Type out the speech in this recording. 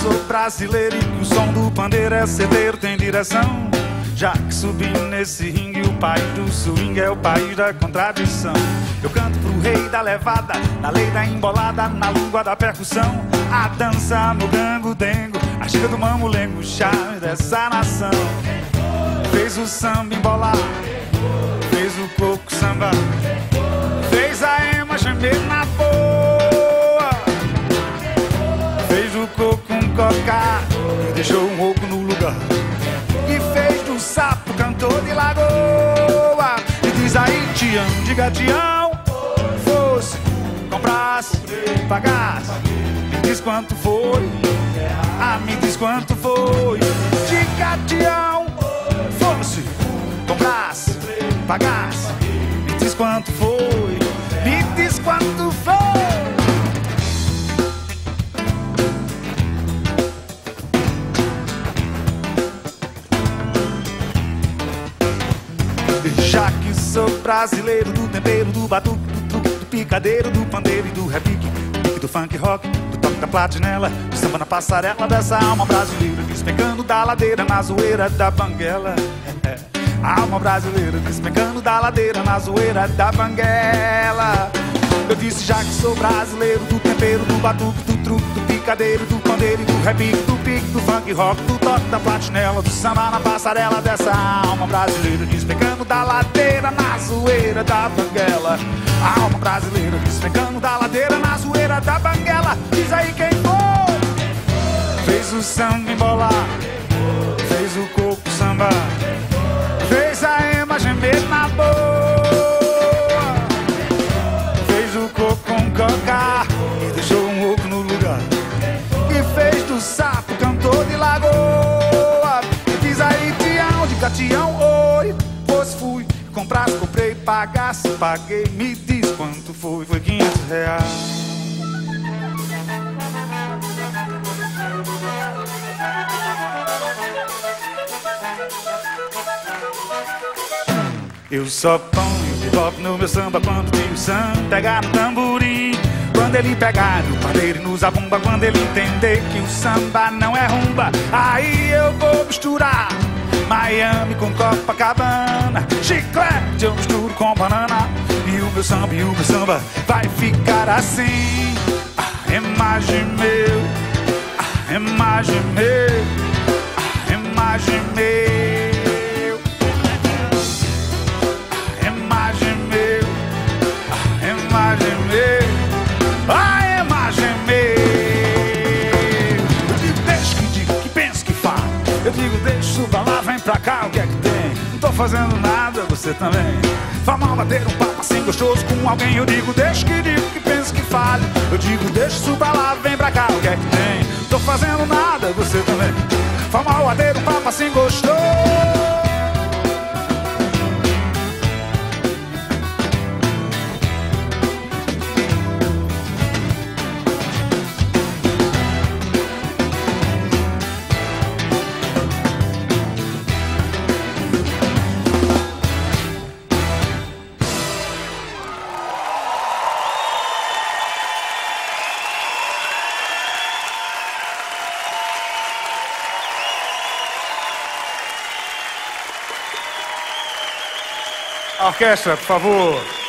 sou brasileiro e que o som do pandeiro é certeiro, tem direção. Já que subi nesse ringue, o país do swing é o país da contradição. Eu canto pro rei da levada, na lei da embolada, na língua da percussão. A dança no gango dengo, a chega do mamulengo, chave dessa nação. Fez o samba embolar, fez o coco samba, fez a ema gemer deixou um rouco no lugar. E fez do sapo cantor de lagoa. E diz aí, Tião, diga Tião, fosse, comprasse, pagasse. Me diz quanto foi, ah, me diz quanto foi. Diga Já que sou brasileiro do tempero, do batuque, do do picadeiro, do pandeiro e do repique, do funk rock, do toque da platinela, do samba na passarela dessa alma brasileira, despencando da ladeira na zoeira da banguela. Alma brasileira despencando da ladeira na zoeira da banguela. Eu disse já que sou brasileiro do tempero, do batuque, truque, do picadeiro, do pandeiro do repique, do pique, do funk rock, do toque da platinela, do samba na passarela dessa alma brasileira, despencando da ladeira na zoeira da banguela. Alma brasileira, despencando da ladeira na zoeira da banguela. Diz aí quem foi? Fez o samba embolar, fez o coco samba, fez a Tião, de Catião, oi. Pois fui, comprasse, comprei, pagasse, paguei. Me diz quanto foi, foi 500 reais. Eu só ponho bebop no meu samba quando o Tio Sam pegar no tamborim. Quando ele pegar no pandeiro e no zabumba, quando ele entender que o samba não é rumba, aí eu vou misturar Miami com Copacabana, chiclete eu misturo com banana. E o meu samba, e o meu samba vai ficar assim. A imagem meu, a imagem meu, a imagem meu. imagem meu, a imagem meu, a imagem meu. Eu digo, deixa que diga, que pensa que fala. Eu digo, deixa, suba lá, vem pra cá, o que é que tem? Não tô fazendo nada, você também. Faz mal bater um papo assim gostoso com alguém. Eu digo, deixa que diga, que pensa que fale. Eu digo, deixa, suba lá, vem pra cá, o que é que tem? Não tô fazendo nada, você também. Faz mal bater um papo assim gostoso. Orquestra, por favor.